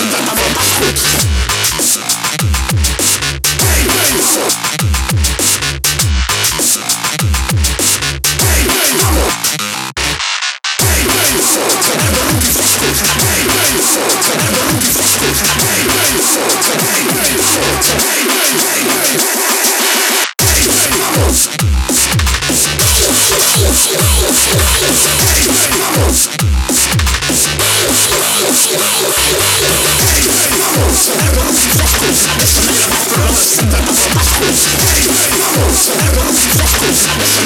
Hey, hey, Hey, hey,